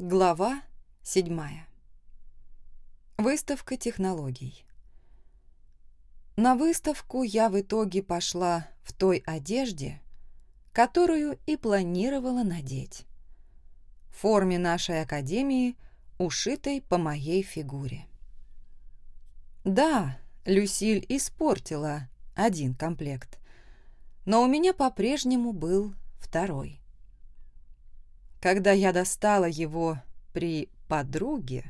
Глава седьмая. Выставка технологий. На выставку я в итоге пошла в той одежде, которую и планировала надеть. В форме нашей академии, ушитой по моей фигуре. Да, Люсиль испортила один комплект, но у меня по-прежнему был второй. Когда я достала его при подруге,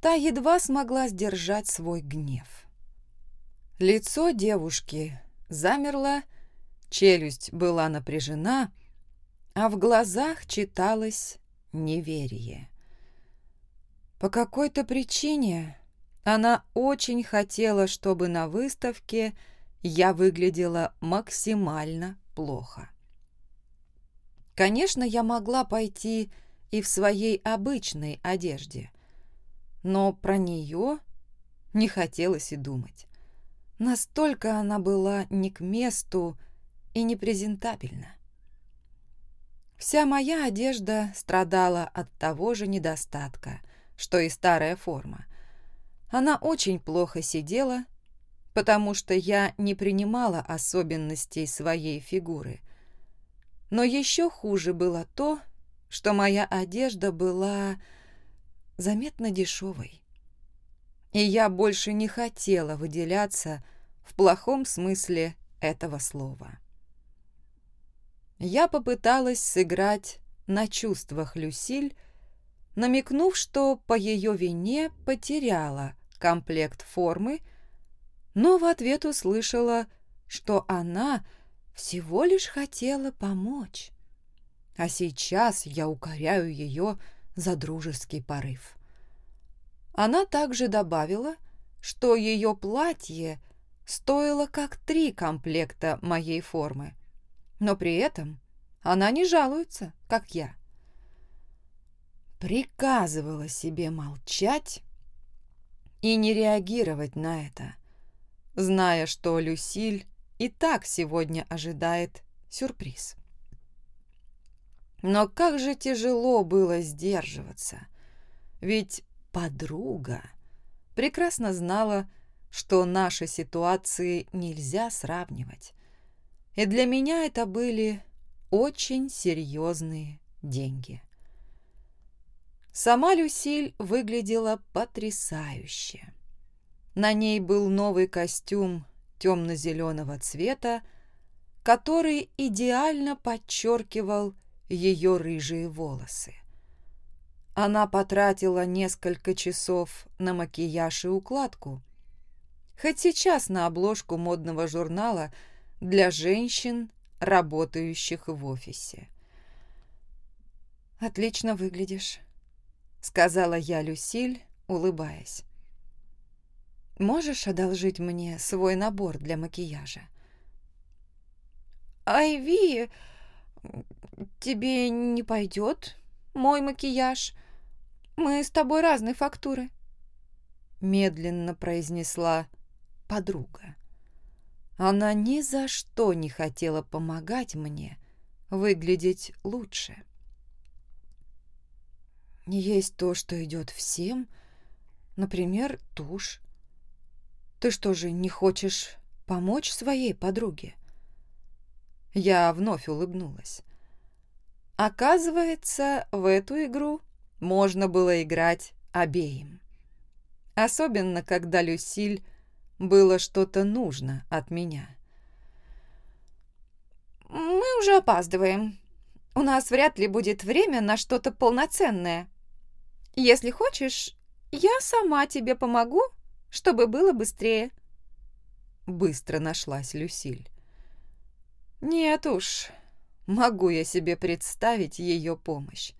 та едва смогла сдержать свой гнев. Лицо девушки замерло, челюсть была напряжена, а в глазах читалось неверие. По какой-то причине она очень хотела, чтобы на выставке я выглядела максимально плохо. Конечно, я могла пойти и в своей обычной одежде, но про нее не хотелось и думать. Настолько она была не к месту и непрезентабельна. Вся моя одежда страдала от того же недостатка, что и старая форма. Она очень плохо сидела, потому что я не принимала особенностей своей фигуры – но еще хуже было то, что моя одежда была заметно дешевой. И я больше не хотела выделяться в плохом смысле этого слова. Я попыталась сыграть на чувствах Люсиль, намекнув, что по ее вине потеряла комплект формы, но в ответ услышала, что она – всего лишь хотела помочь. А сейчас я укоряю ее за дружеский порыв. Она также добавила, что ее платье стоило как три комплекта моей формы, но при этом она не жалуется, как я. Приказывала себе молчать и не реагировать на это, зная, что Люсиль и так сегодня ожидает сюрприз. Но как же тяжело было сдерживаться, ведь подруга прекрасно знала, что наши ситуации нельзя сравнивать. И для меня это были очень серьезные деньги. Сама Люсиль выглядела потрясающе. На ней был новый костюм темно-зеленого цвета, который идеально подчеркивал ее рыжие волосы. Она потратила несколько часов на макияж и укладку, хоть сейчас на обложку модного журнала для женщин, работающих в офисе. «Отлично выглядишь», — сказала я Люсиль, улыбаясь. Можешь одолжить мне свой набор для макияжа? Айви, тебе не пойдет мой макияж. Мы с тобой разной фактуры. Медленно произнесла подруга. Она ни за что не хотела помогать мне выглядеть лучше. Есть то, что идет всем, например, тушь. Ты что же, не хочешь помочь своей подруге?» Я вновь улыбнулась. Оказывается, в эту игру можно было играть обеим. Особенно, когда Люсиль было что-то нужно от меня. «Мы уже опаздываем. У нас вряд ли будет время на что-то полноценное. Если хочешь, я сама тебе помогу чтобы было быстрее. Быстро нашлась Люсиль. Нет уж, могу я себе представить ее помощь.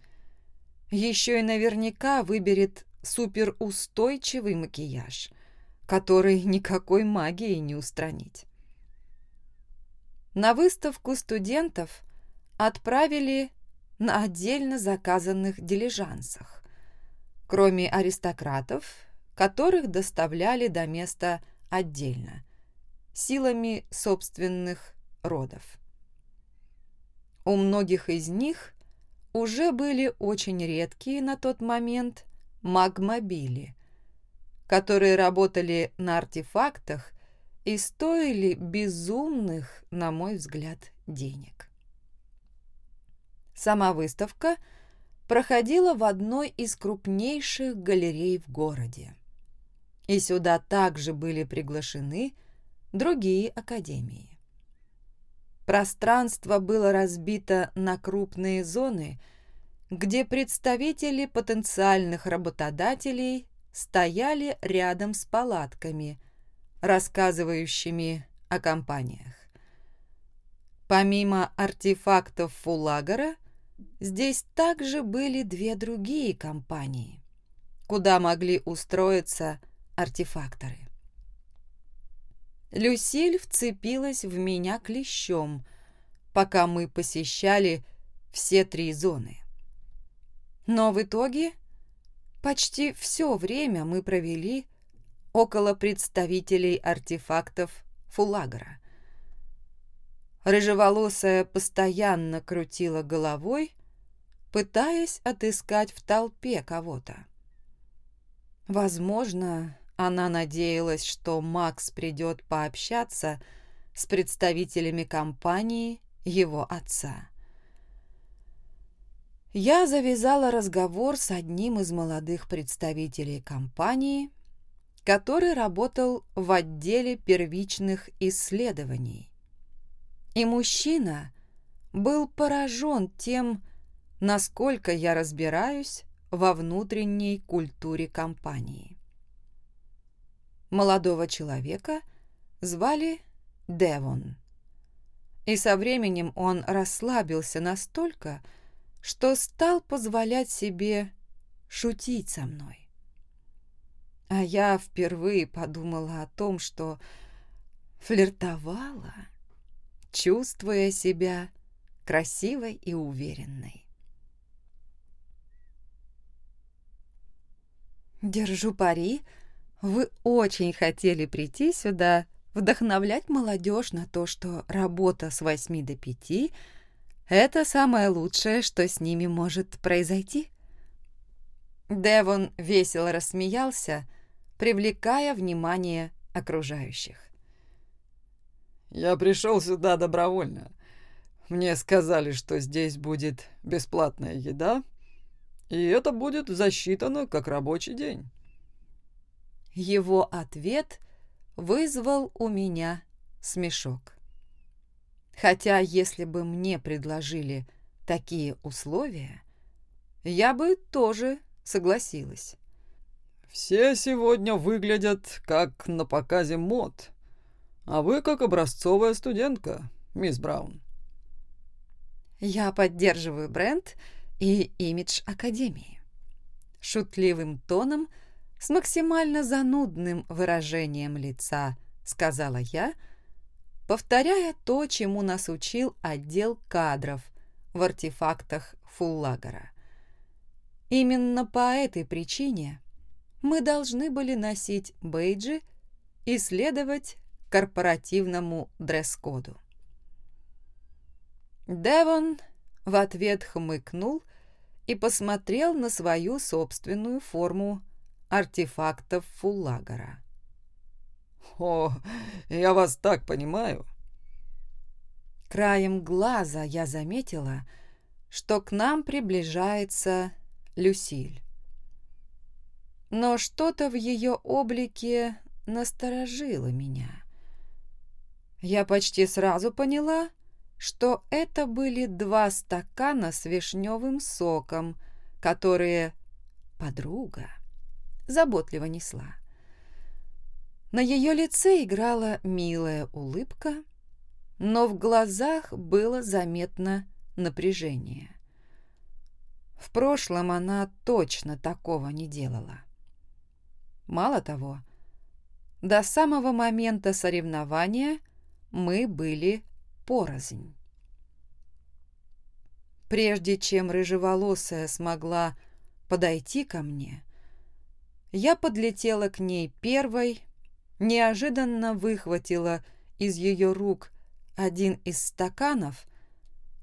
Еще и наверняка выберет суперустойчивый макияж, который никакой магией не устранить. На выставку студентов отправили на отдельно заказанных дилижансах. Кроме аристократов, которых доставляли до места отдельно, силами собственных родов. У многих из них уже были очень редкие на тот момент магмобили, которые работали на артефактах и стоили безумных, на мой взгляд, денег. Сама выставка проходила в одной из крупнейших галерей в городе. И сюда также были приглашены другие академии. Пространство было разбито на крупные зоны, где представители потенциальных работодателей стояли рядом с палатками, рассказывающими о компаниях. Помимо артефактов Фулагора, здесь также были две другие компании, куда могли устроиться артефакторы. Люсиль вцепилась в меня клещом, пока мы посещали все три зоны. Но в итоге почти все время мы провели около представителей артефактов Фулагора. Рыжеволосая постоянно крутила головой, пытаясь отыскать в толпе кого-то. Возможно, она надеялась, что Макс придет пообщаться с представителями компании его отца. Я завязала разговор с одним из молодых представителей компании, который работал в отделе первичных исследований. И мужчина был поражен тем, насколько я разбираюсь во внутренней культуре компании. Молодого человека звали Девон. И со временем он расслабился настолько, что стал позволять себе шутить со мной. А я впервые подумала о том, что флиртовала, чувствуя себя красивой и уверенной. «Держу пари», вы очень хотели прийти сюда, вдохновлять молодежь на то, что работа с 8 до 5 – это самое лучшее, что с ними может произойти? Девон весело рассмеялся, привлекая внимание окружающих. «Я пришел сюда добровольно. Мне сказали, что здесь будет бесплатная еда, и это будет засчитано как рабочий день». Его ответ вызвал у меня смешок. Хотя, если бы мне предложили такие условия, я бы тоже согласилась. «Все сегодня выглядят как на показе мод, а вы как образцовая студентка, мисс Браун». «Я поддерживаю бренд и имидж Академии». Шутливым тоном – с максимально занудным выражением лица, сказала я, повторяя то, чему нас учил отдел кадров в артефактах Фуллагера. Именно по этой причине мы должны были носить бейджи и следовать корпоративному дресс-коду. Девон в ответ хмыкнул и посмотрел на свою собственную форму артефактов Фуллагора. «О, я вас так понимаю!» Краем глаза я заметила, что к нам приближается Люсиль. Но что-то в ее облике насторожило меня. Я почти сразу поняла, что это были два стакана с вишневым соком, которые подруга заботливо несла. На ее лице играла милая улыбка, но в глазах было заметно напряжение. В прошлом она точно такого не делала. Мало того, до самого момента соревнования мы были порознь. Прежде чем рыжеволосая смогла подойти ко мне, я подлетела к ней первой, неожиданно выхватила из ее рук один из стаканов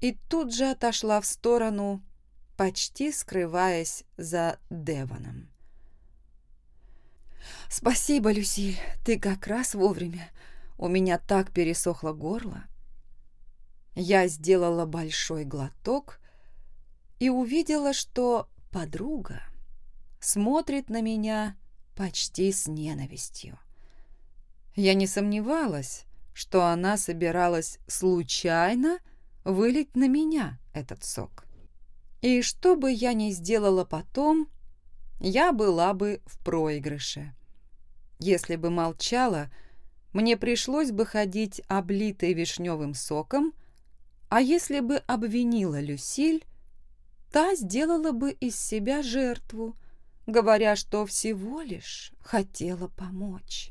и тут же отошла в сторону, почти скрываясь за Девоном. «Спасибо, Люсиль, ты как раз вовремя. У меня так пересохло горло». Я сделала большой глоток и увидела, что подруга смотрит на меня почти с ненавистью. Я не сомневалась, что она собиралась случайно вылить на меня этот сок. И что бы я ни сделала потом, я была бы в проигрыше. Если бы молчала, мне пришлось бы ходить облитой вишневым соком, а если бы обвинила Люсиль, та сделала бы из себя жертву, говоря, что всего лишь хотела помочь,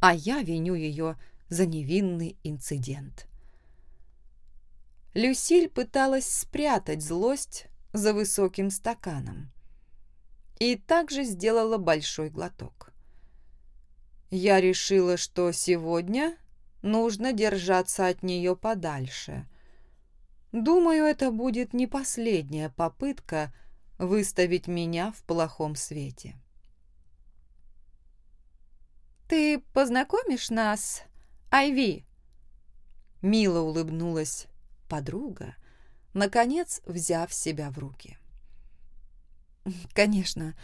а я виню ее за невинный инцидент. Люсиль пыталась спрятать злость за высоким стаканом и также сделала большой глоток. Я решила, что сегодня нужно держаться от нее подальше. Думаю, это будет не последняя попытка выставить меня в плохом свете. «Ты познакомишь нас, Айви?» Мило улыбнулась подруга, наконец взяв себя в руки. «Конечно,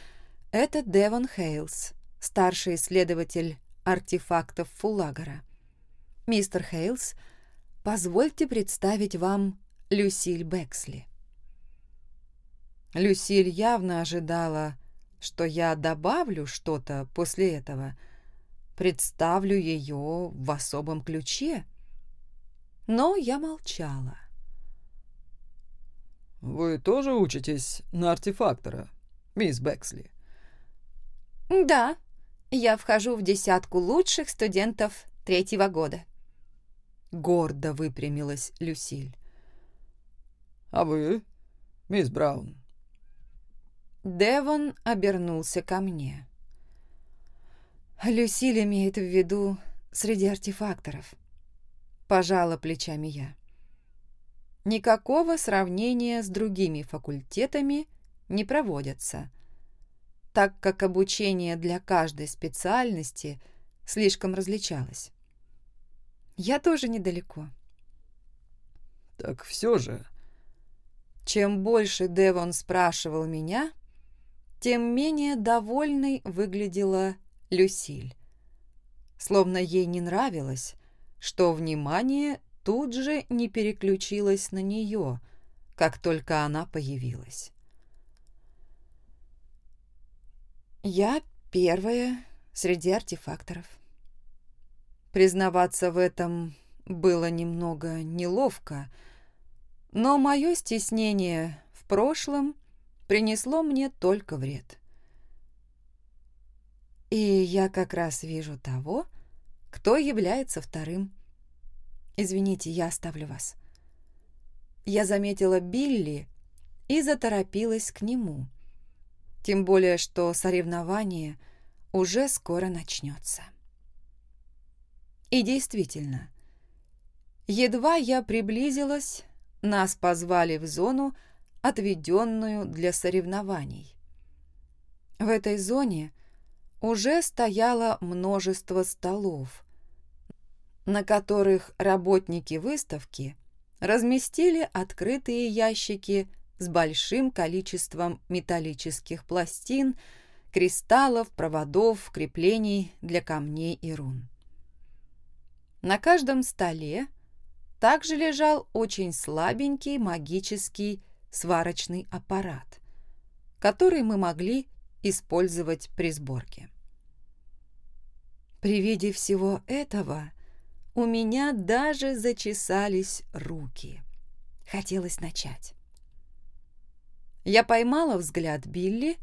это Девон Хейлс, старший исследователь артефактов Фуллагера. Мистер Хейлс, позвольте представить вам Люсиль Бексли». Люсиль явно ожидала, что я добавлю что-то после этого, представлю ее в особом ключе. Но я молчала. «Вы тоже учитесь на артефактора, мисс Бексли?» «Да, я вхожу в десятку лучших студентов третьего года». Гордо выпрямилась Люсиль. «А вы, мисс Браун?» Девон обернулся ко мне. Люсиль имеет в виду среди артефакторов. Пожала плечами я. Никакого сравнения с другими факультетами не проводятся так как обучение для каждой специальности слишком различалось. Я тоже недалеко. Так все же... Чем больше Девон спрашивал меня, тем менее довольной выглядела Люсиль. Словно ей не нравилось, что внимание тут же не переключилось на нее, как только она появилась. Я первая среди артефакторов. Признаваться в этом было немного неловко, но мое стеснение в прошлом принесло мне только вред. И я как раз вижу того, кто является вторым. Извините, я оставлю вас. Я заметила Билли и заторопилась к нему — тем более, что соревнование уже скоро начнется. И действительно, едва я приблизилась, нас позвали в зону, отведенную для соревнований. В этой зоне уже стояло множество столов, на которых работники выставки разместили открытые ящики с большим количеством металлических пластин, кристаллов, проводов, креплений для камней и рун. На каждом столе также лежал очень слабенький магический сварочный аппарат, который мы могли использовать при сборке. При виде всего этого у меня даже зачесались руки. Хотелось начать. Я поймала взгляд Билли.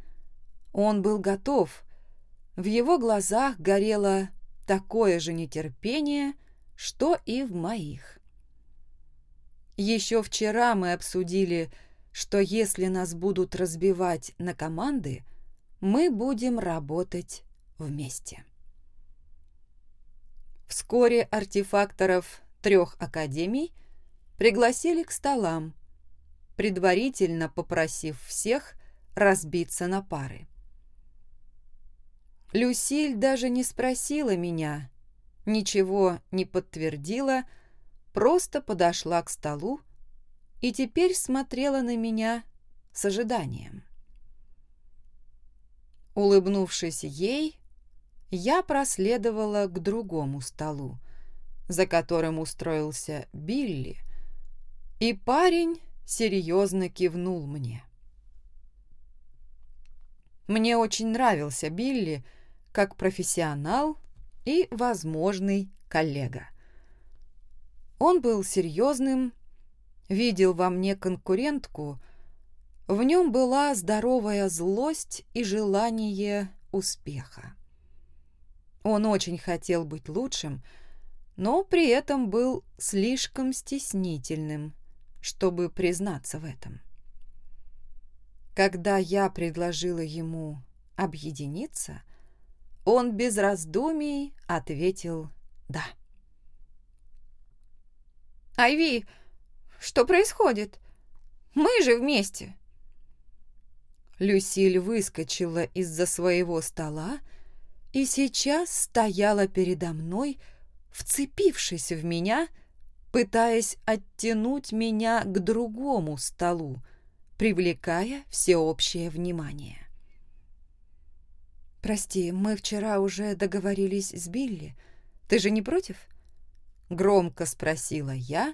Он был готов. В его глазах горело такое же нетерпение, что и в моих. Еще вчера мы обсудили, что если нас будут разбивать на команды, мы будем работать вместе. Вскоре артефакторов трех академий пригласили к столам, предварительно попросив всех разбиться на пары. Люсиль даже не спросила меня, ничего не подтвердила, просто подошла к столу и теперь смотрела на меня с ожиданием. Улыбнувшись ей, я проследовала к другому столу, за которым устроился Билли, и парень серьезно кивнул мне. Мне очень нравился Билли как профессионал и возможный коллега. Он был серьезным, видел во мне конкурентку, в нем была здоровая злость и желание успеха. Он очень хотел быть лучшим, но при этом был слишком стеснительным, чтобы признаться в этом. Когда я предложила ему объединиться, он без раздумий ответил «да». «Айви, что происходит? Мы же вместе!» Люсиль выскочила из-за своего стола и сейчас стояла передо мной, вцепившись в меня, пытаясь оттянуть меня к другому столу, привлекая всеобщее внимание. «Прости, мы вчера уже договорились с Билли. Ты же не против?» Громко спросила я,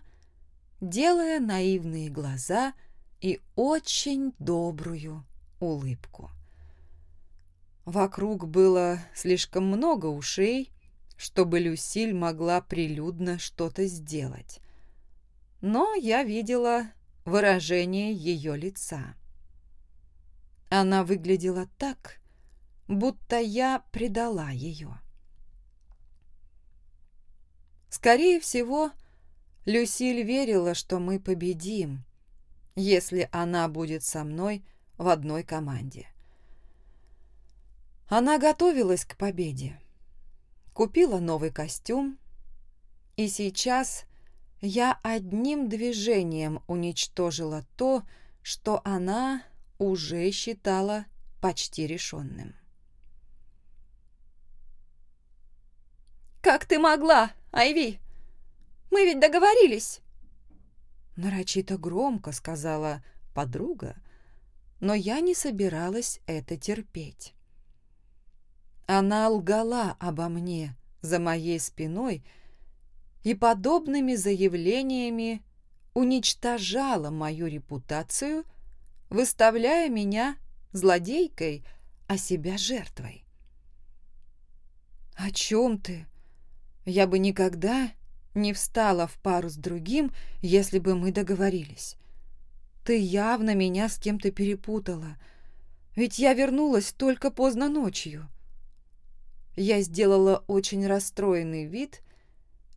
делая наивные глаза и очень добрую улыбку. Вокруг было слишком много ушей, чтобы Люсиль могла прилюдно что-то сделать. Но я видела выражение ее лица. Она выглядела так, будто я предала ее. Скорее всего, Люсиль верила, что мы победим, если она будет со мной в одной команде. Она готовилась к победе, купила новый костюм, и сейчас я одним движением уничтожила то, что она уже считала почти решенным. «Как ты могла, Айви? Мы ведь договорились!» Нарочито громко сказала подруга, но я не собиралась это терпеть. Она лгала обо мне за моей спиной и подобными заявлениями уничтожала мою репутацию, выставляя меня злодейкой, а себя жертвой. «О чем ты? Я бы никогда не встала в пару с другим, если бы мы договорились. Ты явно меня с кем-то перепутала, ведь я вернулась только поздно ночью. Я сделала очень расстроенный вид,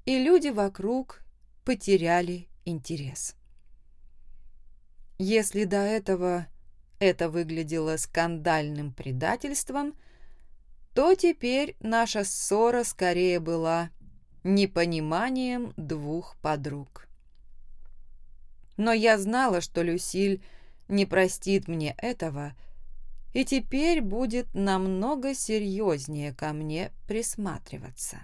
и люди вокруг потеряли интерес. Если до этого это выглядело скандальным предательством, то теперь наша ссора скорее была непониманием двух подруг. Но я знала, что Люсиль не простит мне этого, и теперь будет намного серьезнее ко мне присматриваться.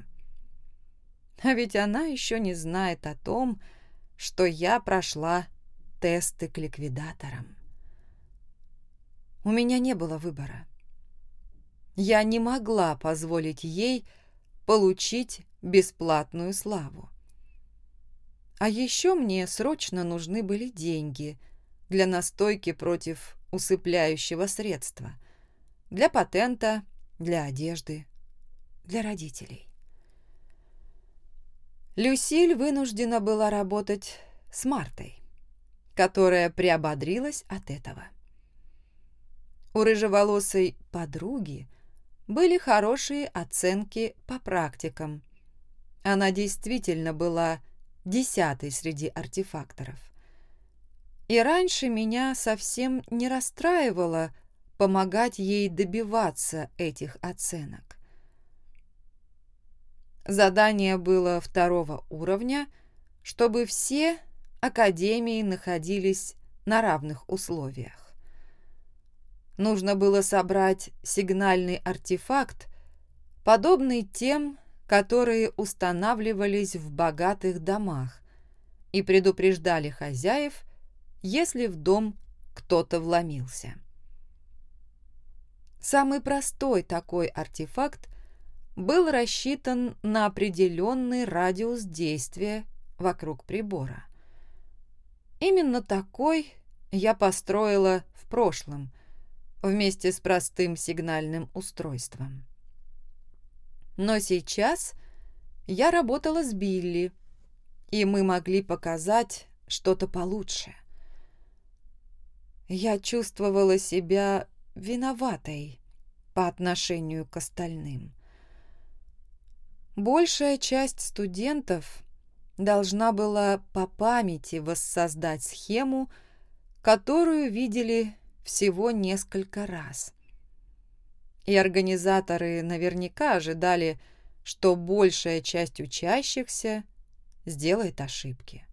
А ведь она еще не знает о том, что я прошла тесты к ликвидаторам. У меня не было выбора. Я не могла позволить ей получить бесплатную славу. А еще мне срочно нужны были деньги для настойки против усыпляющего средства, для патента, для одежды, для родителей. Люсиль вынуждена была работать с Мартой, которая приободрилась от этого. У рыжеволосой подруги были хорошие оценки по практикам. Она действительно была десятой среди артефакторов. И раньше меня совсем не расстраивало помогать ей добиваться этих оценок. Задание было второго уровня, чтобы все академии находились на равных условиях. Нужно было собрать сигнальный артефакт, подобный тем, которые устанавливались в богатых домах и предупреждали хозяев, если в дом кто-то вломился. Самый простой такой артефакт был рассчитан на определенный радиус действия вокруг прибора. Именно такой я построила в прошлом, вместе с простым сигнальным устройством. Но сейчас я работала с Билли, и мы могли показать что-то получше. Я чувствовала себя виноватой по отношению к остальным. Большая часть студентов должна была по памяти воссоздать схему, которую видели всего несколько раз. И организаторы наверняка ожидали, что большая часть учащихся сделает ошибки.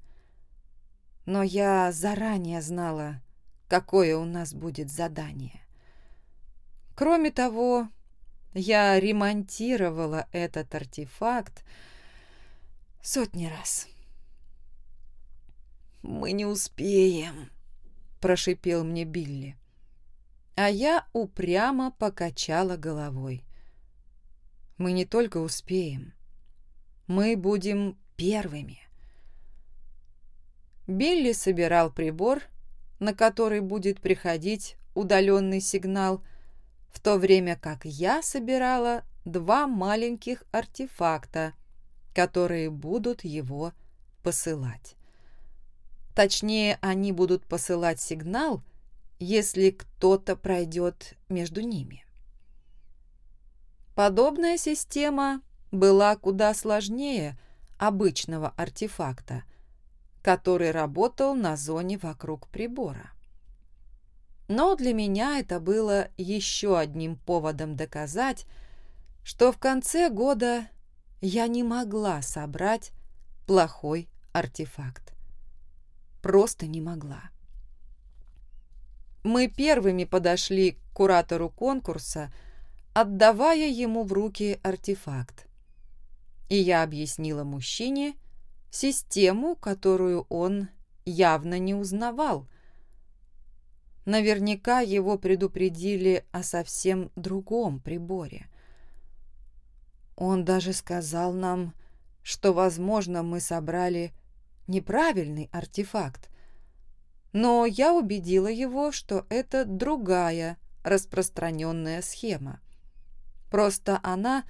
Но я заранее знала, какое у нас будет задание. Кроме того, я ремонтировала этот артефакт сотни раз. «Мы не успеем», — прошипел мне Билли. А я упрямо покачала головой. «Мы не только успеем, мы будем первыми». Билли собирал прибор, на который будет приходить удаленный сигнал, в то время как я собирала два маленьких артефакта, которые будут его посылать. Точнее, они будут посылать сигнал, если кто-то пройдет между ними. Подобная система была куда сложнее обычного артефакта, который работал на зоне вокруг прибора. Но для меня это было еще одним поводом доказать, что в конце года я не могла собрать плохой артефакт. Просто не могла. Мы первыми подошли к куратору конкурса, отдавая ему в руки артефакт. И я объяснила мужчине систему, которую он явно не узнавал – Наверняка его предупредили о совсем другом приборе. Он даже сказал нам, что, возможно, мы собрали неправильный артефакт. Но я убедила его, что это другая распространенная схема. Просто она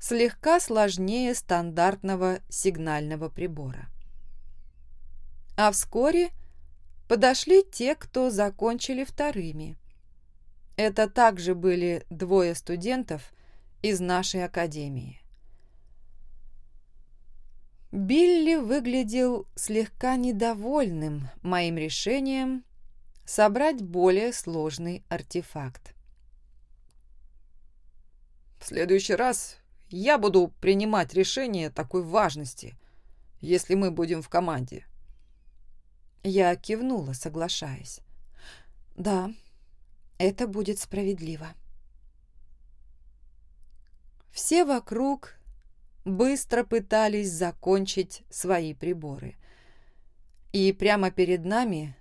слегка сложнее стандартного сигнального прибора. А вскоре подошли те, кто закончили вторыми. Это также были двое студентов из нашей академии. Билли выглядел слегка недовольным моим решением собрать более сложный артефакт. «В следующий раз я буду принимать решение такой важности, если мы будем в команде», я кивнула, соглашаясь. «Да, это будет справедливо». Все вокруг быстро пытались закончить свои приборы. И прямо перед нами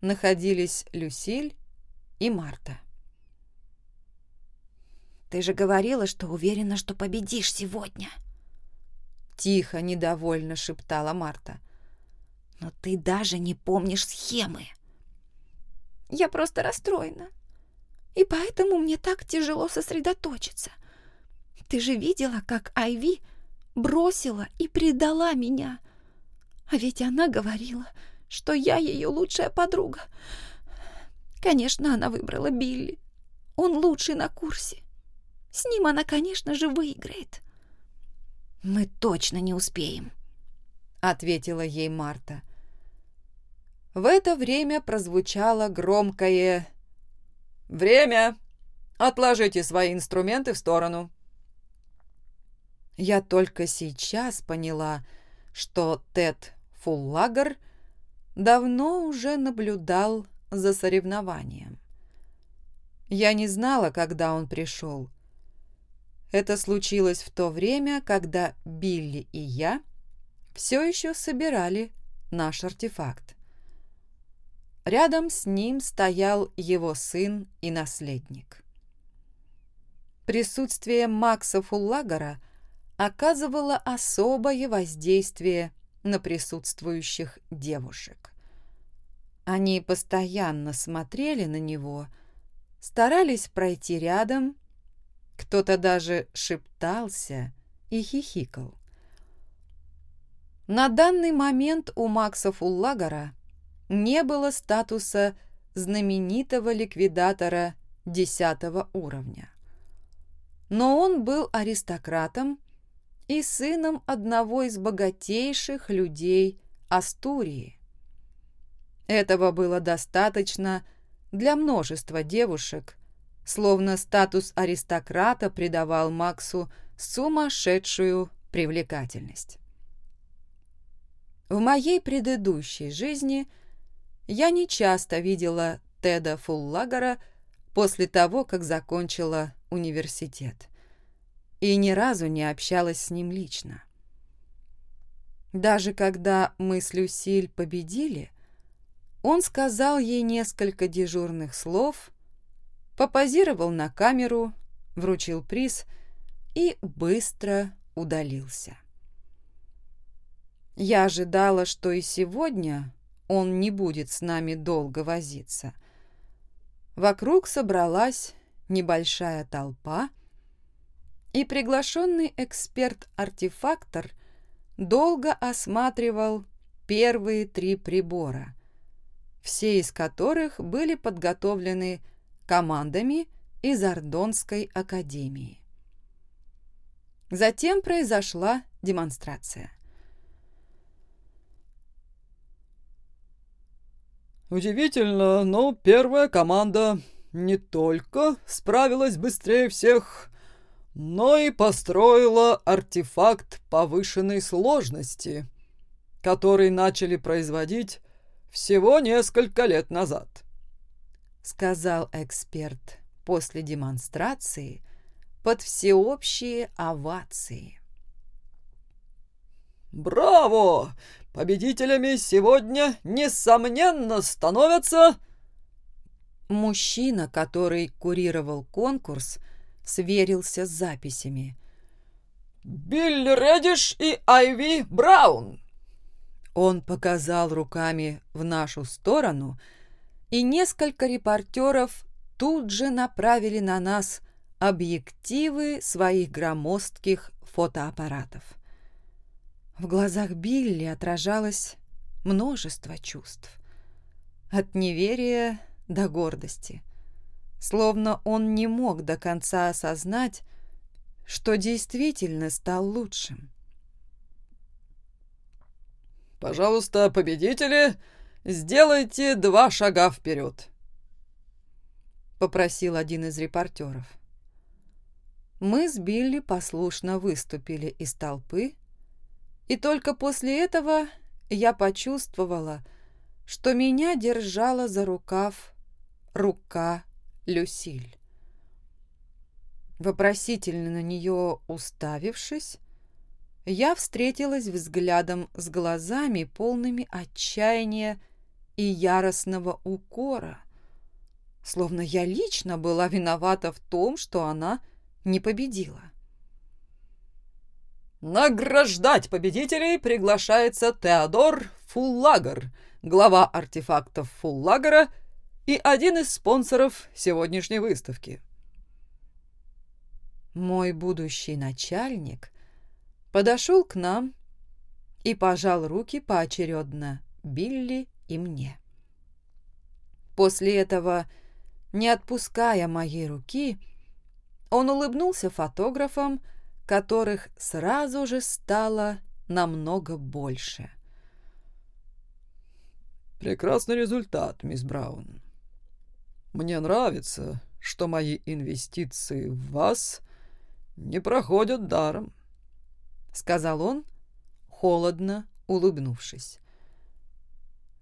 находились Люсиль и Марта. «Ты же говорила, что уверена, что победишь сегодня!» Тихо, недовольно шептала Марта но ты даже не помнишь схемы. Я просто расстроена. И поэтому мне так тяжело сосредоточиться. Ты же видела, как Айви бросила и предала меня. А ведь она говорила, что я ее лучшая подруга. Конечно, она выбрала Билли. Он лучший на курсе. С ним она, конечно же, выиграет. Мы точно не успеем, ответила ей Марта. В это время прозвучало громкое «Время! Отложите свои инструменты в сторону!» Я только сейчас поняла, что Тед Фуллагер давно уже наблюдал за соревнованием. Я не знала, когда он пришел. Это случилось в то время, когда Билли и я все еще собирали наш артефакт. Рядом с ним стоял его сын и наследник. Присутствие Макса Фуллагера оказывало особое воздействие на присутствующих девушек. Они постоянно смотрели на него, старались пройти рядом, кто-то даже шептался и хихикал. На данный момент у Макса Фуллагера не было статуса знаменитого ликвидатора десятого уровня. Но он был аристократом и сыном одного из богатейших людей Астурии. Этого было достаточно для множества девушек, словно статус аристократа придавал Максу сумасшедшую привлекательность. В моей предыдущей жизни я не часто видела Теда Фуллагера после того, как закончила университет, и ни разу не общалась с ним лично. Даже когда мы с Люсиль победили, он сказал ей несколько дежурных слов, попозировал на камеру, вручил приз и быстро удалился. Я ожидала, что и сегодня он не будет с нами долго возиться. Вокруг собралась небольшая толпа, и приглашенный эксперт-артефактор долго осматривал первые три прибора, все из которых были подготовлены командами из Ордонской академии. Затем произошла демонстрация. Удивительно, но первая команда не только справилась быстрее всех, но и построила артефакт повышенной сложности, который начали производить всего несколько лет назад. Сказал эксперт после демонстрации под всеобщие овации. «Браво! Победителями сегодня, несомненно, становятся...» Мужчина, который курировал конкурс, сверился с записями. «Билли Редиш и Айви Браун!» Он показал руками в нашу сторону, и несколько репортеров тут же направили на нас объективы своих громоздких фотоаппаратов. В глазах Билли отражалось множество чувств. От неверия до гордости. Словно он не мог до конца осознать, что действительно стал лучшим. «Пожалуйста, победители, сделайте два шага вперед», — попросил один из репортеров. Мы с Билли послушно выступили из толпы, и только после этого я почувствовала, что меня держала за рукав рука Люсиль. Вопросительно на нее уставившись, я встретилась взглядом с глазами, полными отчаяния и яростного укора, словно я лично была виновата в том, что она не победила. Награждать победителей приглашается Теодор Фуллагер, глава артефактов Фуллагера и один из спонсоров сегодняшней выставки. Мой будущий начальник подошел к нам и пожал руки поочередно Билли и мне. После этого, не отпуская моей руки, он улыбнулся фотографам, которых сразу же стало намного больше. «Прекрасный результат, мисс Браун. Мне нравится, что мои инвестиции в вас не проходят даром», — сказал он, холодно улыбнувшись.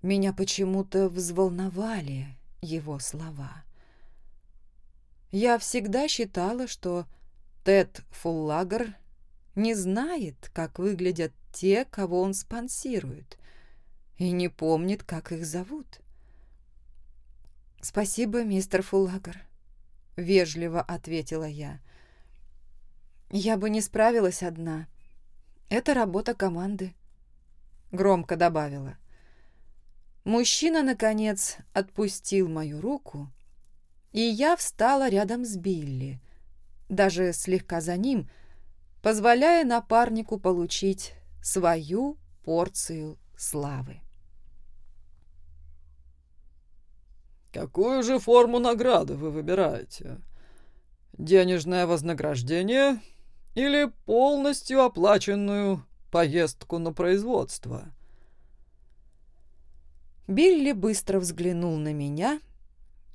Меня почему-то взволновали его слова. Я всегда считала, что Тед Фуллагер не знает, как выглядят те, кого он спонсирует, и не помнит, как их зовут. «Спасибо, мистер Фуллагер», — вежливо ответила я. «Я бы не справилась одна. Это работа команды», — громко добавила. Мужчина, наконец, отпустил мою руку, и я встала рядом с Билли, даже слегка за ним, позволяя напарнику получить свою порцию славы. «Какую же форму награды вы выбираете? Денежное вознаграждение или полностью оплаченную поездку на производство?» Билли быстро взглянул на меня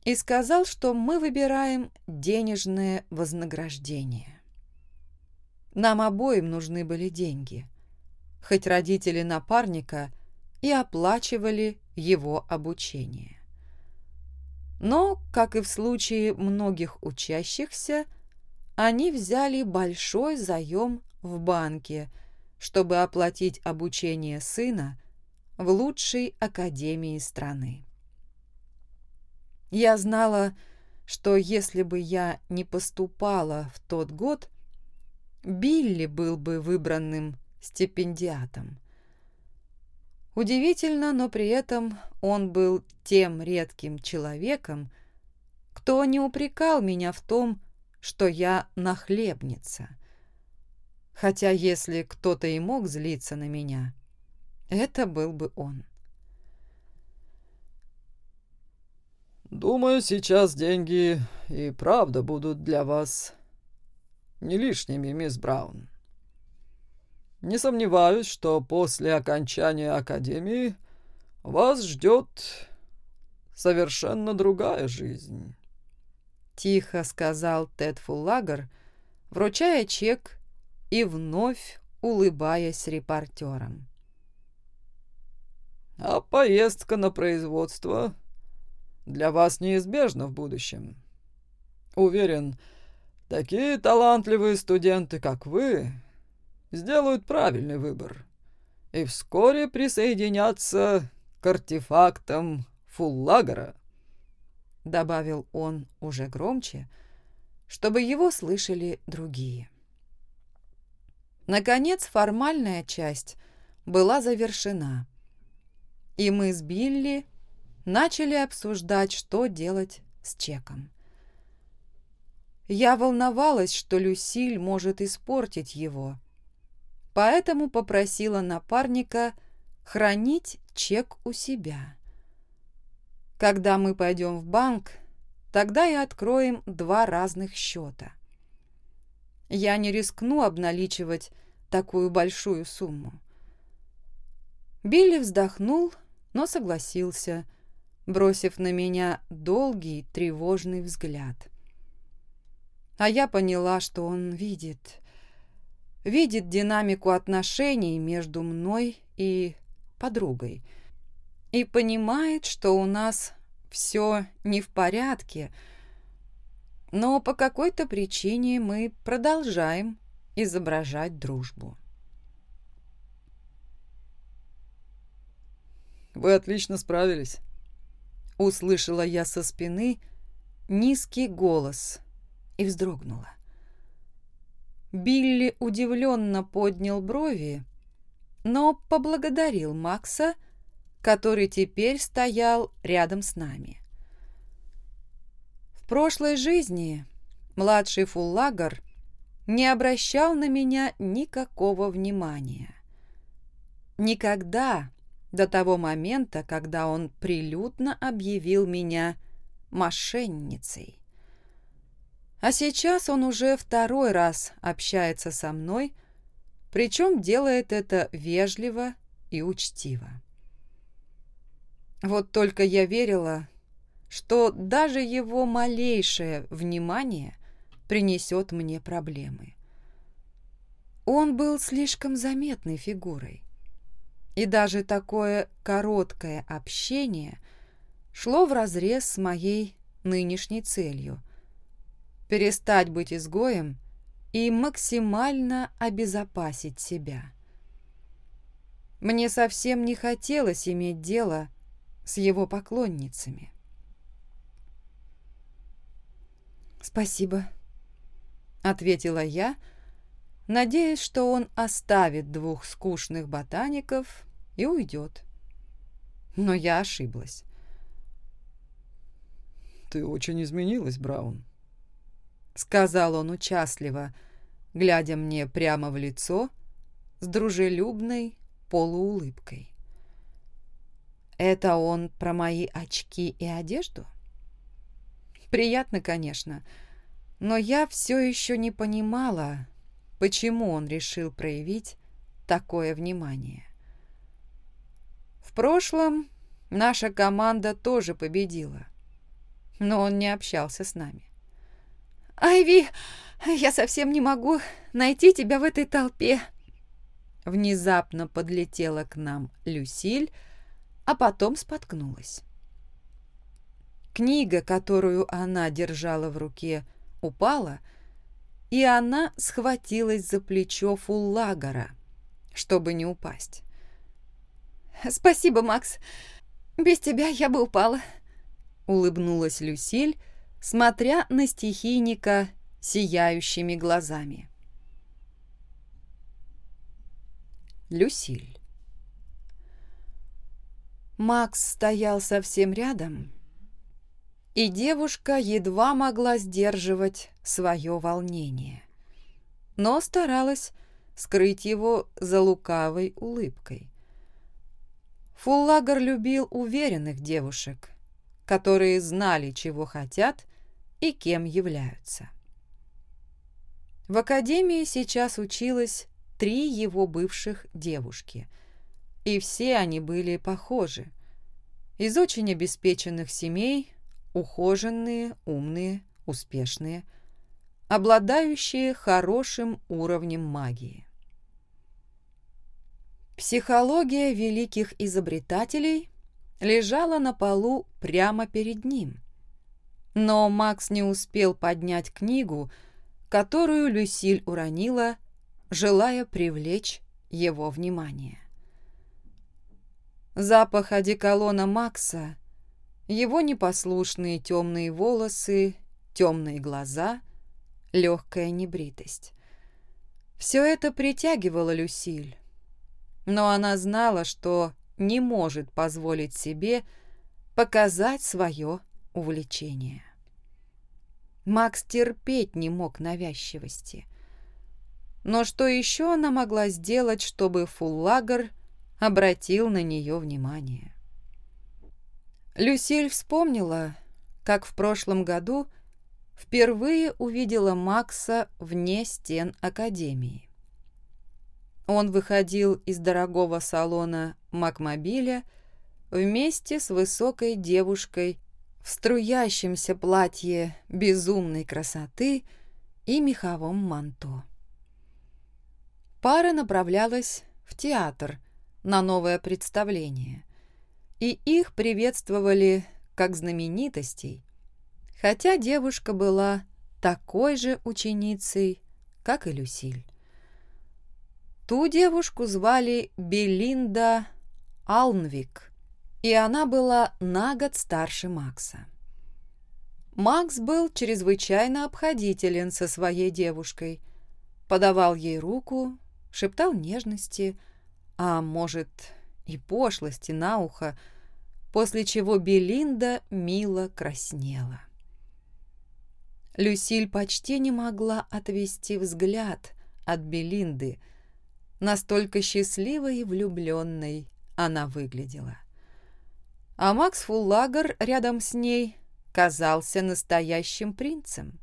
и сказал, что мы выбираем денежное вознаграждение. Нам обоим нужны были деньги, хоть родители напарника и оплачивали его обучение. Но, как и в случае многих учащихся, они взяли большой заем в банке, чтобы оплатить обучение сына в лучшей академии страны. Я знала, что если бы я не поступала в тот год, Билли был бы выбранным стипендиатом. Удивительно, но при этом он был тем редким человеком, кто не упрекал меня в том, что я нахлебница. Хотя если кто-то и мог злиться на меня, это был бы он. «Думаю, сейчас деньги и правда будут для вас не лишними, мисс Браун. Не сомневаюсь, что после окончания академии вас ждет совершенно другая жизнь», — тихо сказал Тед Фуллагер, вручая чек и вновь улыбаясь репортерам. А поездка на производство для вас неизбежна в будущем. Уверен, такие талантливые студенты, как вы, сделают правильный выбор и вскоре присоединятся к артефактам Фуллагера, добавил он уже громче, чтобы его слышали другие. Наконец, формальная часть была завершена и мы с Билли начали обсуждать, что делать с чеком. Я волновалась, что Люсиль может испортить его, поэтому попросила напарника хранить чек у себя. Когда мы пойдем в банк, тогда и откроем два разных счета. Я не рискну обналичивать такую большую сумму. Билли вздохнул, но согласился, бросив на меня долгий тревожный взгляд. А я поняла, что он видит. Видит динамику отношений между мной и подругой. И понимает, что у нас все не в порядке, но по какой-то причине мы продолжаем изображать дружбу. Вы отлично справились. Услышала я со спины низкий голос и вздрогнула. Билли удивленно поднял брови, но поблагодарил Макса, который теперь стоял рядом с нами. В прошлой жизни младший фуллагер не обращал на меня никакого внимания. Никогда до того момента, когда он прилюдно объявил меня мошенницей. А сейчас он уже второй раз общается со мной, причем делает это вежливо и учтиво. Вот только я верила, что даже его малейшее внимание принесет мне проблемы. Он был слишком заметной фигурой. И даже такое короткое общение шло вразрез с моей нынешней целью – перестать быть изгоем и максимально обезопасить себя. Мне совсем не хотелось иметь дело с его поклонницами. «Спасибо», — ответила я, надеясь, что он оставит двух скучных ботаников и уйдет. Но я ошиблась. «Ты очень изменилась, Браун», — сказал он участливо, глядя мне прямо в лицо с дружелюбной полуулыбкой. «Это он про мои очки и одежду?» Приятно, конечно, но я все еще не понимала, почему он решил проявить такое внимание. В прошлом наша команда тоже победила, но он не общался с нами. «Айви, я совсем не могу найти тебя в этой толпе!» Внезапно подлетела к нам Люсиль, а потом споткнулась. Книга, которую она держала в руке, упала, и она схватилась за плечо Фуллагора, чтобы не упасть. «Спасибо, Макс. Без тебя я бы упала», — улыбнулась Люсиль, смотря на стихийника сияющими глазами. Люсиль Макс стоял совсем рядом, и девушка едва могла сдерживать свое волнение, но старалась скрыть его за лукавой улыбкой. Фуллагер любил уверенных девушек, которые знали, чего хотят и кем являются. В академии сейчас училось три его бывших девушки, и все они были похожи. Из очень обеспеченных семей ухоженные, умные, успешные, обладающие хорошим уровнем магии. Психология великих изобретателей лежала на полу прямо перед ним. Но Макс не успел поднять книгу, которую Люсиль уронила, желая привлечь его внимание. Запах одеколона Макса его непослушные темные волосы, темные глаза, легкая небритость. Все это притягивало Люсиль, но она знала, что не может позволить себе показать свое увлечение. Макс терпеть не мог навязчивости. Но что еще она могла сделать, чтобы Фуллагер обратил на нее внимание? Люсиль вспомнила, как в прошлом году впервые увидела Макса вне стен Академии. Он выходил из дорогого салона Макмобиля вместе с высокой девушкой в струящемся платье безумной красоты и меховом манто. Пара направлялась в театр на новое представление – и их приветствовали как знаменитостей, хотя девушка была такой же ученицей, как и Люсиль. Ту девушку звали Белинда Алнвик, и она была на год старше Макса. Макс был чрезвычайно обходителен со своей девушкой, подавал ей руку, шептал нежности, а может и пошлости на ухо, после чего Белинда мило краснела. Люсиль почти не могла отвести взгляд от Белинды, настолько счастливой и влюбленной она выглядела. А Макс Фуллагер рядом с ней казался настоящим принцем.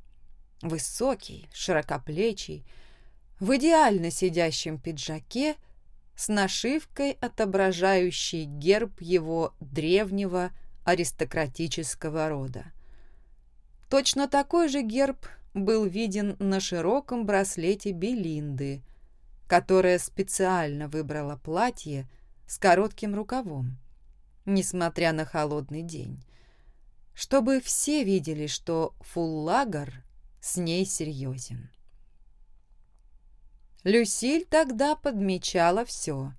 Высокий, широкоплечий, в идеально сидящем пиджаке – с нашивкой, отображающей герб его древнего аристократического рода. Точно такой же герб был виден на широком браслете Белинды, которая специально выбрала платье с коротким рукавом, несмотря на холодный день, чтобы все видели, что Фуллагар с ней серьезен. Люсиль тогда подмечала все.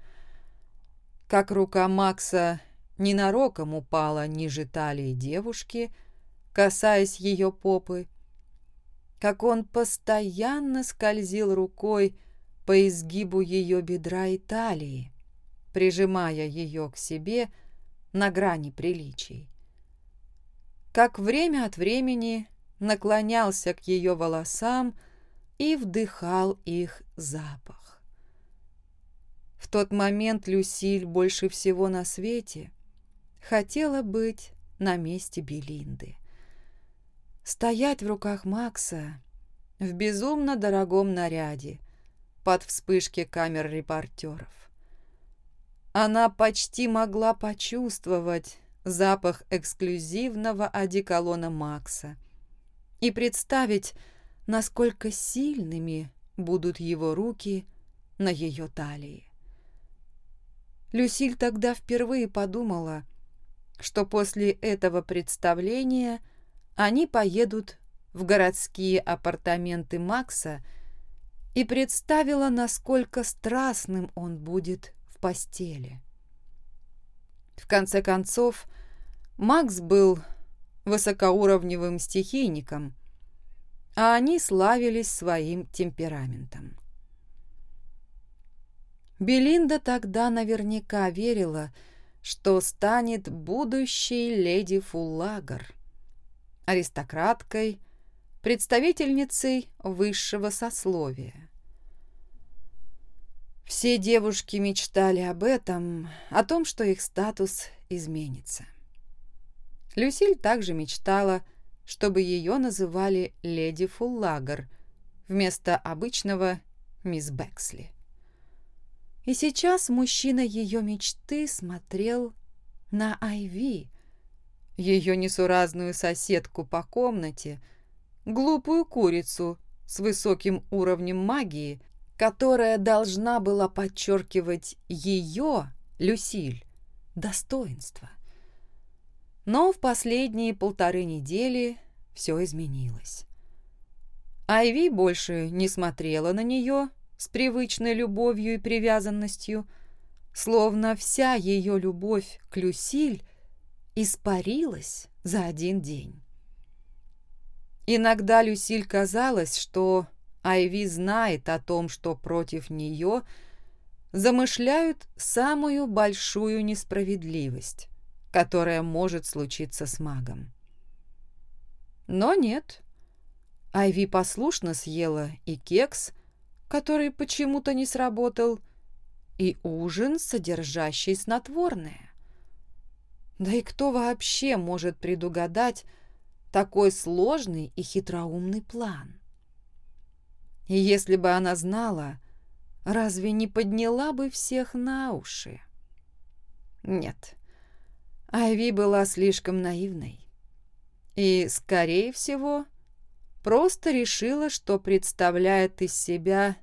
Как рука Макса ненароком упала ниже талии девушки, касаясь ее попы, как он постоянно скользил рукой по изгибу ее бедра и талии, прижимая ее к себе на грани приличий. Как время от времени наклонялся к ее волосам и вдыхал их запах. В тот момент Люсиль больше всего на свете хотела быть на месте Белинды стоять в руках Макса в безумно дорогом наряде под вспышки камер репортеров. Она почти могла почувствовать запах эксклюзивного одеколона Макса и представить, насколько сильными будут его руки на ее талии. Люсиль тогда впервые подумала, что после этого представления – они поедут в городские апартаменты Макса и представила, насколько страстным он будет постели. В конце концов, Макс был высокоуровневым стихийником, а они славились своим темпераментом. Белинда тогда наверняка верила, что станет будущей леди Фуллагер аристократкой, представительницей высшего сословия. Все девушки мечтали об этом, о том, что их статус изменится. Люсиль также мечтала, чтобы ее называли леди Фуллагер вместо обычного мисс Бексли. И сейчас мужчина ее мечты смотрел на Айви, ее несуразную соседку по комнате, глупую курицу с высоким уровнем магии, которая должна была подчеркивать ее, Люсиль, достоинство. Но в последние полторы недели все изменилось. Айви больше не смотрела на нее с привычной любовью и привязанностью, словно вся ее любовь к Люсиль испарилась за один день. Иногда Люсиль казалось, что Айви знает о том, что против нее замышляют самую большую несправедливость, которая может случиться с магом. Но нет. Айви послушно съела и кекс, который почему-то не сработал, и ужин, содержащий снотворное. Да и кто вообще может предугадать такой сложный и хитроумный план? И если бы она знала, разве не подняла бы всех на уши? Нет, Айви была слишком наивной. И, скорее всего, просто решила, что представляет из себя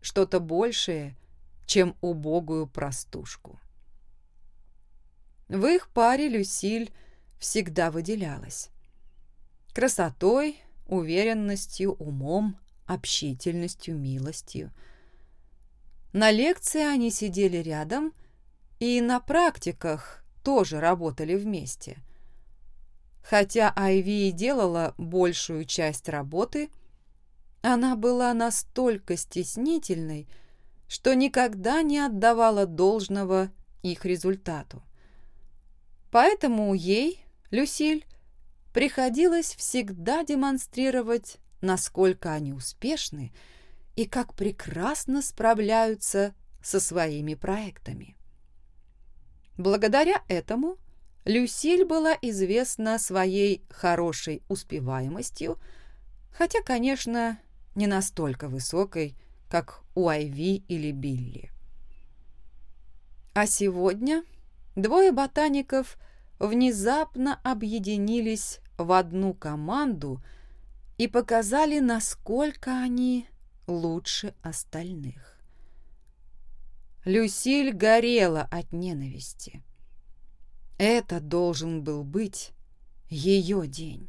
что-то большее, чем убогую простушку. В их паре Люсиль всегда выделялась. Красотой, уверенностью, умом, общительностью, милостью. На лекции они сидели рядом и на практиках тоже работали вместе. Хотя Айви и делала большую часть работы, она была настолько стеснительной, что никогда не отдавала должного их результату. Поэтому ей, Люсиль, приходилось всегда демонстрировать, насколько они успешны и как прекрасно справляются со своими проектами. Благодаря этому Люсиль была известна своей хорошей успеваемостью, хотя, конечно, не настолько высокой, как у Айви или Билли. А сегодня Двое ботаников внезапно объединились в одну команду и показали, насколько они лучше остальных. Люсиль горела от ненависти. Это должен был быть ее день.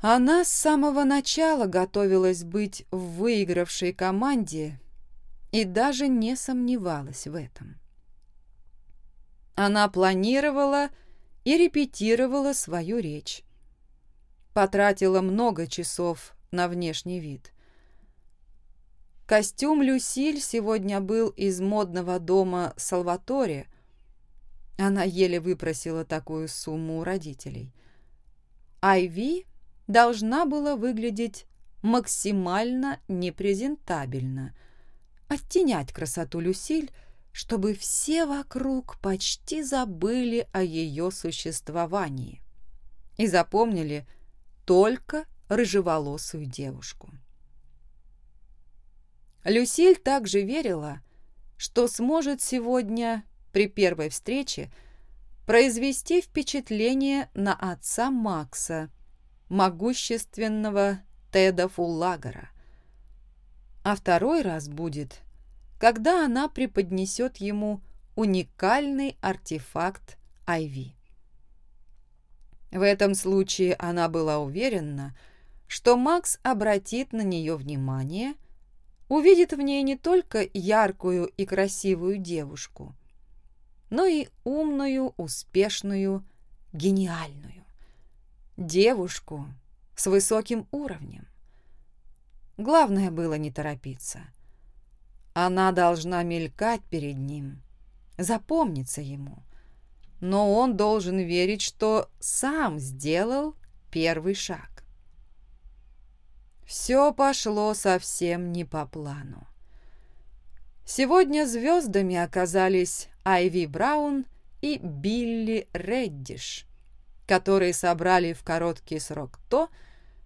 Она с самого начала готовилась быть в выигравшей команде и даже не сомневалась в этом. Она планировала и репетировала свою речь. Потратила много часов на внешний вид. Костюм Люсиль сегодня был из модного дома Салваторе. Она еле выпросила такую сумму у родителей. Айви должна была выглядеть максимально непрезентабельно, оттенять красоту Люсиль, чтобы все вокруг почти забыли о ее существовании и запомнили только рыжеволосую девушку. Люсиль также верила, что сможет сегодня при первой встрече произвести впечатление на отца Макса – могущественного Теда Фуллагера. А второй раз будет, когда она преподнесет ему уникальный артефакт Айви. В этом случае она была уверена, что Макс обратит на нее внимание, увидит в ней не только яркую и красивую девушку, но и умную, успешную, гениальную девушку с высоким уровнем. Главное было не торопиться. Она должна мелькать перед ним, запомниться ему. Но он должен верить, что сам сделал первый шаг. Все пошло совсем не по плану. Сегодня звездами оказались Айви Браун и Билли Реддиш – которые собрали в короткий срок то,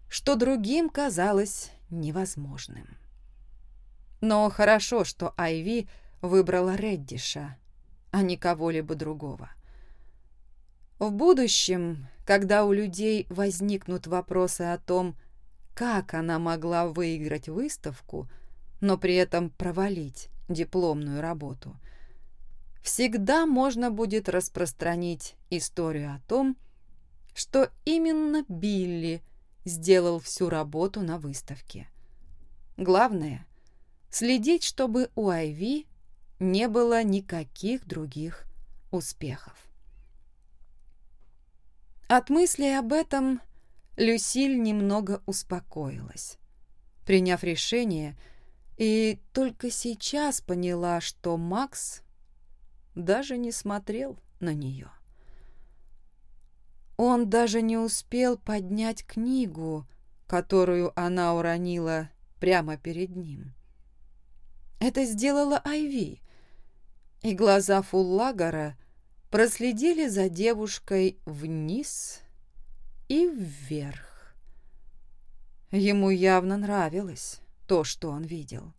что другим казалось невозможным. Но хорошо, что Айви выбрала Реддиша, а не кого-либо другого. В будущем, когда у людей возникнут вопросы о том, как она могла выиграть выставку, но при этом провалить дипломную работу, всегда можно будет распространить историю о том, что именно Билли сделал всю работу на выставке. Главное – следить, чтобы у Айви не было никаких других успехов. От мысли об этом Люсиль немного успокоилась, приняв решение, и только сейчас поняла, что Макс даже не смотрел на нее. Он даже не успел поднять книгу, которую она уронила прямо перед ним. Это сделала Айви, и глаза Фуллагора проследили за девушкой вниз и вверх. Ему явно нравилось то, что он видел.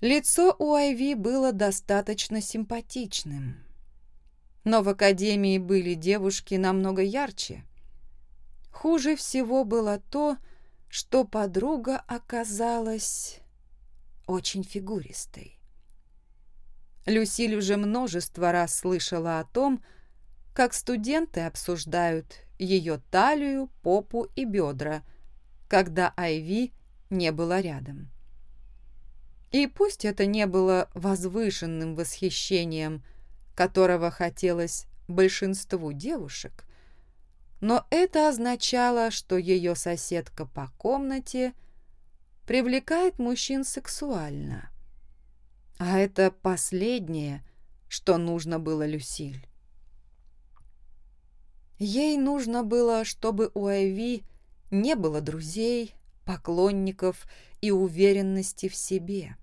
Лицо у Айви было достаточно симпатичным, но в академии были девушки намного ярче. Хуже всего было то, что подруга оказалась очень фигуристой. Люсиль уже множество раз слышала о том, как студенты обсуждают ее талию, попу и бедра, когда Айви не было рядом. И пусть это не было возвышенным восхищением – которого хотелось большинству девушек, но это означало, что ее соседка по комнате привлекает мужчин сексуально. А это последнее, что нужно было Люсиль. Ей нужно было, чтобы у Айви не было друзей, поклонников и уверенности в себе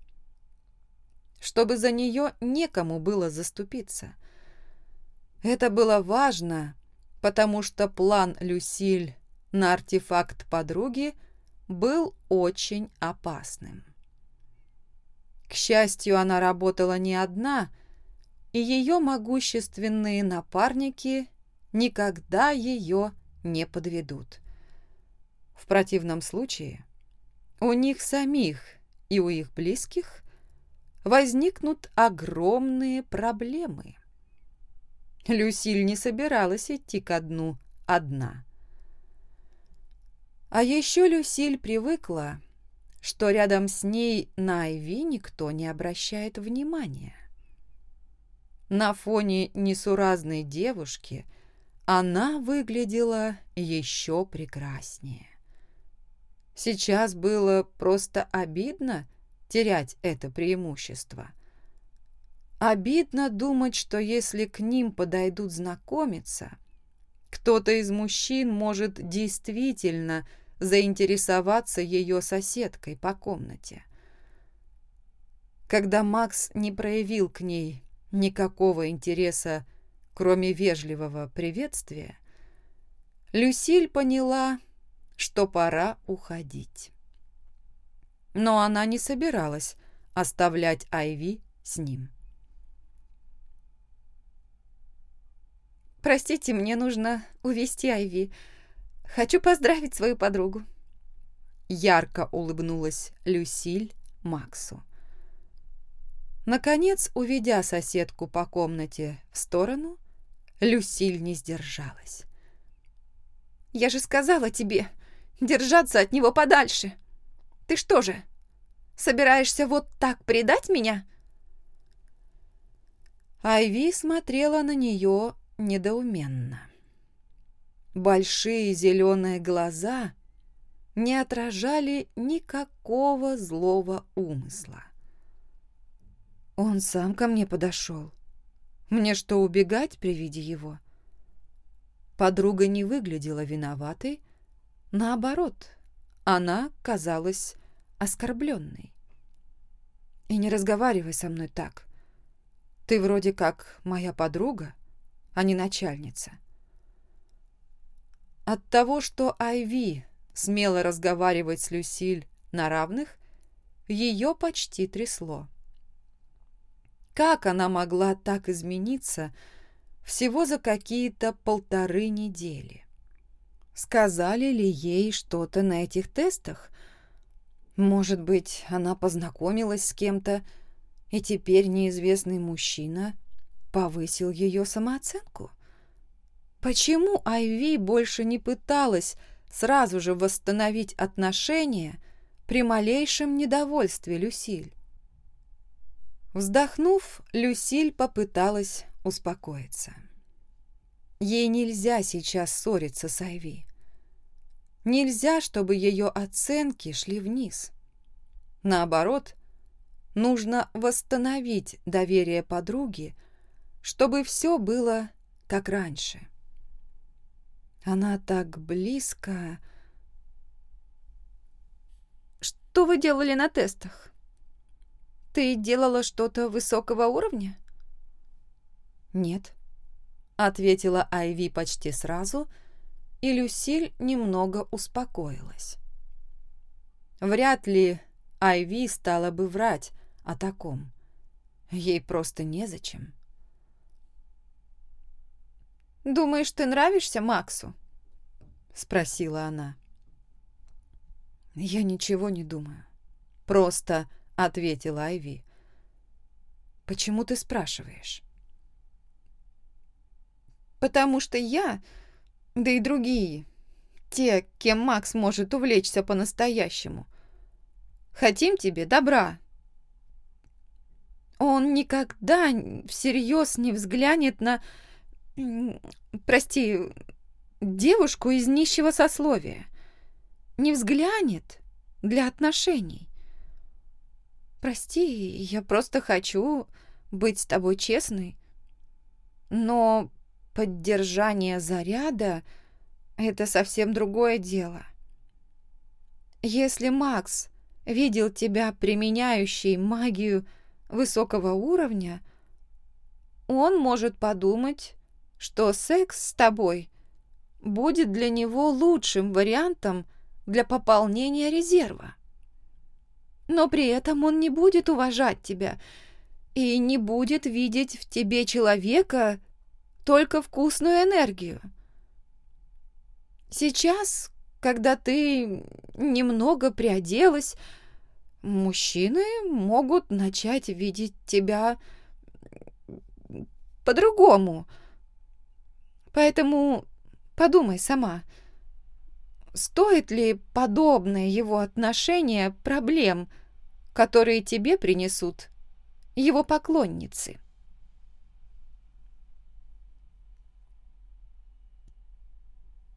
чтобы за нее некому было заступиться. Это было важно, потому что план Люсиль на артефакт подруги был очень опасным. К счастью, она работала не одна, и ее могущественные напарники никогда ее не подведут. В противном случае у них самих и у их близких возникнут огромные проблемы. Люсиль не собиралась идти ко дну одна. А еще Люсиль привыкла, что рядом с ней на Айви никто не обращает внимания. На фоне несуразной девушки она выглядела еще прекраснее. Сейчас было просто обидно терять это преимущество. Обидно думать, что если к ним подойдут знакомиться, кто-то из мужчин может действительно заинтересоваться ее соседкой по комнате. Когда Макс не проявил к ней никакого интереса, кроме вежливого приветствия, Люсиль поняла, что пора уходить. Но она не собиралась оставлять Айви с ним. «Простите, мне нужно увести Айви. Хочу поздравить свою подругу». Ярко улыбнулась Люсиль Максу. Наконец, уведя соседку по комнате в сторону, Люсиль не сдержалась. «Я же сказала тебе держаться от него подальше. Ты что же, собираешься вот так предать меня?» Айви смотрела на нее недоуменно. Большие зеленые глаза не отражали никакого злого умысла. Он сам ко мне подошел. Мне что, убегать при виде его? Подруга не выглядела виноватой. Наоборот, она казалась оскорбленной. И не разговаривай со мной так. Ты вроде как моя подруга, а не начальница. От того, что Айви смело разговаривать с Люсиль на равных, ее почти трясло. Как она могла так измениться всего за какие-то полторы недели? Сказали ли ей что-то на этих тестах? Может быть, она познакомилась с кем-то, и теперь неизвестный мужчина повысил ее самооценку? Почему Айви больше не пыталась сразу же восстановить отношения при малейшем недовольстве Люсиль? Вздохнув, Люсиль попыталась успокоиться. Ей нельзя сейчас ссориться с Айви. Нельзя, чтобы ее оценки шли вниз. Наоборот, нужно восстановить доверие подруги, чтобы все было как раньше. Она так близко... Что вы делали на тестах? Ты делала что-то высокого уровня? Нет, ответила Айви почти сразу, и Люсиль немного успокоилась. Вряд ли Айви стала бы врать о таком. Ей просто незачем. «Думаешь, ты нравишься Максу?» — спросила она. «Я ничего не думаю. Просто...» — ответила Айви. «Почему ты спрашиваешь?» «Потому что я, да и другие, те, кем Макс может увлечься по-настоящему, хотим тебе добра. Он никогда всерьез не взглянет на прости, девушку из нищего сословия. Не взглянет для отношений. Прости, я просто хочу быть с тобой честной. Но поддержание заряда — это совсем другое дело. Если Макс видел тебя применяющей магию высокого уровня, он может подумать, что секс с тобой будет для него лучшим вариантом для пополнения резерва. Но при этом он не будет уважать тебя и не будет видеть в тебе человека, только вкусную энергию. Сейчас, когда ты немного приоделась, мужчины могут начать видеть тебя по-другому. Поэтому подумай сама, стоит ли подобное его отношение проблем, которые тебе принесут его поклонницы.